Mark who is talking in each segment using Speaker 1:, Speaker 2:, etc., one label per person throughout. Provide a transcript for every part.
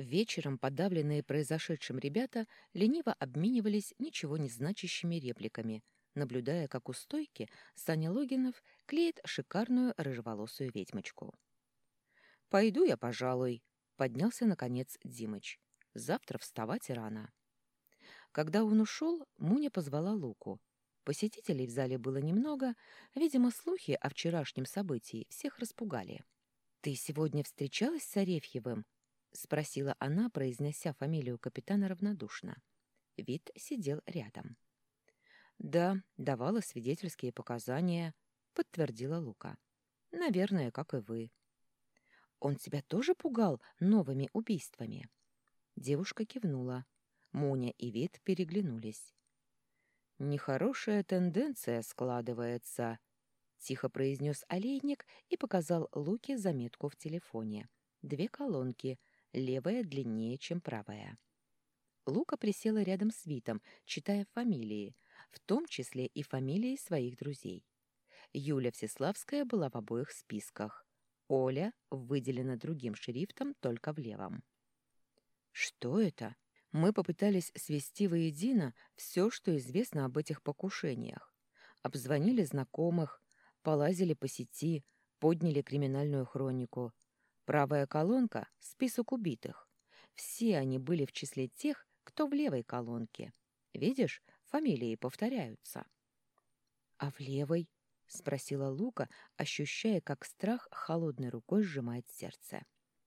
Speaker 1: Вечером подавленные произошедшим ребята лениво обменивались ничего не значащими репликами, наблюдая, как у стойки Саня Логинов клеит шикарную рыжеволосую ведьмочку. «Пойду я, пожалуй», — поднялся, наконец, Димыч. «Завтра вставать рано». Когда он ушел, Муня позвала Луку. Посетителей в зале было немного, видимо, слухи о вчерашнем событии всех распугали. «Ты сегодня встречалась с Арефьевым?» — спросила она, произнеся фамилию капитана равнодушно. Вид сидел рядом. «Да, давала свидетельские показания», — подтвердила Лука. «Наверное, как и вы». «Он тебя тоже пугал новыми убийствами?» Девушка кивнула. Муня и Вид переглянулись. «Нехорошая тенденция складывается», — тихо произнес олейник и показал Луке заметку в телефоне. Две колонки, левая длиннее, чем правая. Лука присела рядом с Витом, читая фамилии, в том числе и фамилии своих друзей. Юля Всеславская была в обоих списках. Оля выделена другим шрифтом только в левом. «Что это?» Мы попытались свести воедино все, что известно об этих покушениях. Обзвонили знакомых, полазили по сети, подняли криминальную хронику. Правая колонка — список убитых. Все они были в числе тех, кто в левой колонке. Видишь, фамилии повторяются. — А в левой? — спросила Лука, ощущая, как страх холодной рукой сжимает сердце.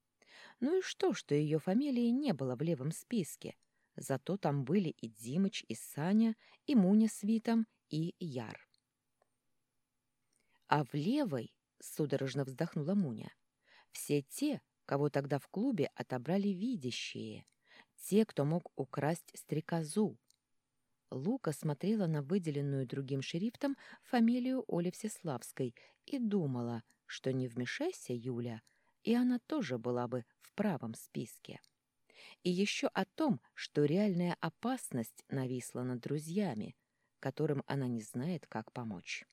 Speaker 1: — ну и что, что ее фамилии не было в левом списке? Зато там были и Димыч, и Саня, и Муня с Витом, и Яр. А в левой, судорожно вздохнула Муня, все те, кого тогда в клубе отобрали видящие, те, кто мог украсть стрекозу. Лука смотрела на выделенную другим шрифтом фамилию Оли Всеславской и думала, что не вмешайся, Юля, — и она тоже была бы в правом списке. И еще о том, что реальная опасность нависла над друзьями, которым она не знает, как помочь.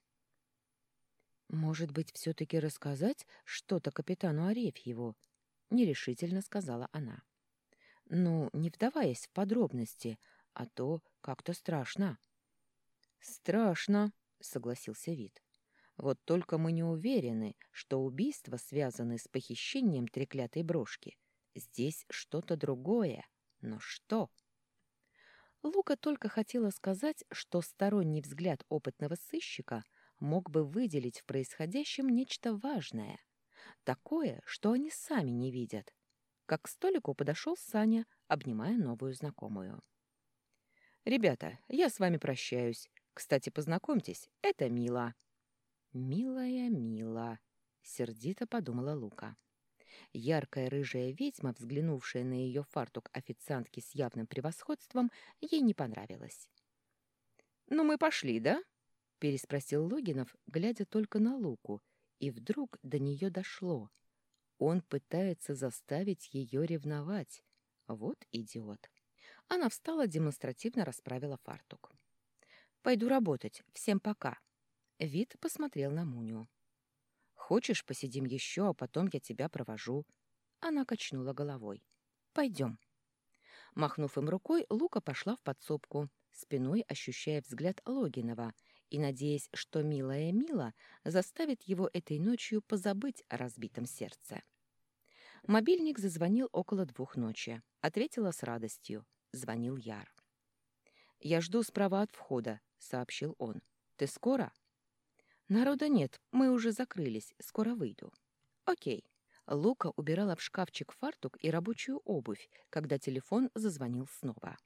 Speaker 1: «Может быть, все-таки рассказать что-то капитану Арефьеву?» — нерешительно сказала она. «Ну, не вдаваясь в подробности, а то как-то страшно». «Страшно», — согласился Вит. Вот только мы не уверены, что убийства связаны с похищением треклятой брошки. Здесь что-то другое. Но что? Лука только хотела сказать, что сторонний взгляд опытного сыщика мог бы выделить в происходящем нечто важное. Такое, что они сами не видят. Как к столику подошел Саня, обнимая новую знакомую. «Ребята, я с вами прощаюсь. Кстати, познакомьтесь, это Мила». «Милая, мила», — сердито подумала Лука. Яркая рыжая ведьма, взглянувшая на ее фартук официантки с явным превосходством, ей не понравилась. «Ну, мы пошли, да?» — переспросил Логинов, глядя только на Луку, и вдруг до нее дошло. Он пытается заставить ее ревновать. Вот идиот. Она встала, демонстративно расправила фартук. «Пойду работать. Всем пока». Вид посмотрел на Муню. «Хочешь, посидим еще, а потом я тебя провожу?» Она качнула головой. «Пойдем». Махнув им рукой, Лука пошла в подсобку, спиной ощущая взгляд Логинова и надеясь, что милая Мила заставит его этой ночью позабыть о разбитом сердце. Мобильник зазвонил около двух ночи. Ответила с радостью. Звонил Яр. «Я жду справа от входа», — сообщил он. «Ты скоро?» Народа нет, мы уже закрылись, скоро выйду. Окей. Лука убирала в шкафчик фартук и рабочую обувь, когда телефон зазвонил снова.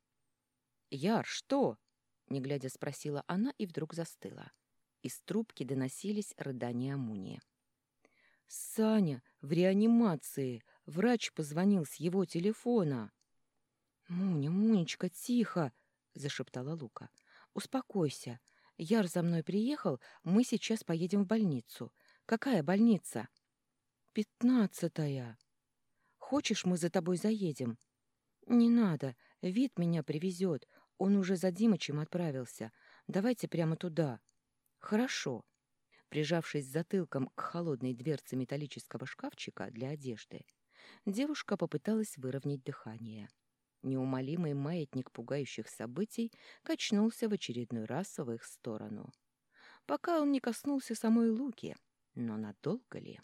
Speaker 1: «Яр, что?» — не глядя спросила она и вдруг застыла. Из трубки доносились рыдания Муни. «Саня, в реанимации! Врач позвонил с его телефона!» «Муня, Мунечка, тихо!» — зашептала Лука. «Успокойся. Яр за мной приехал, мы сейчас поедем в больницу. Какая больница? Пятнадцатая. Хочешь, мы за тобой заедем? Не надо, вид меня привезет. Он уже за Димычем отправился. Давайте прямо туда. Хорошо. Прижавшись затылком к холодной дверце металлического шкафчика для одежды, девушка попыталась выровнять дыхание. Неумолимый маятник пугающих событий качнулся в очередной раз в их сторону. Пока он не коснулся самой Луки, но надолго ли?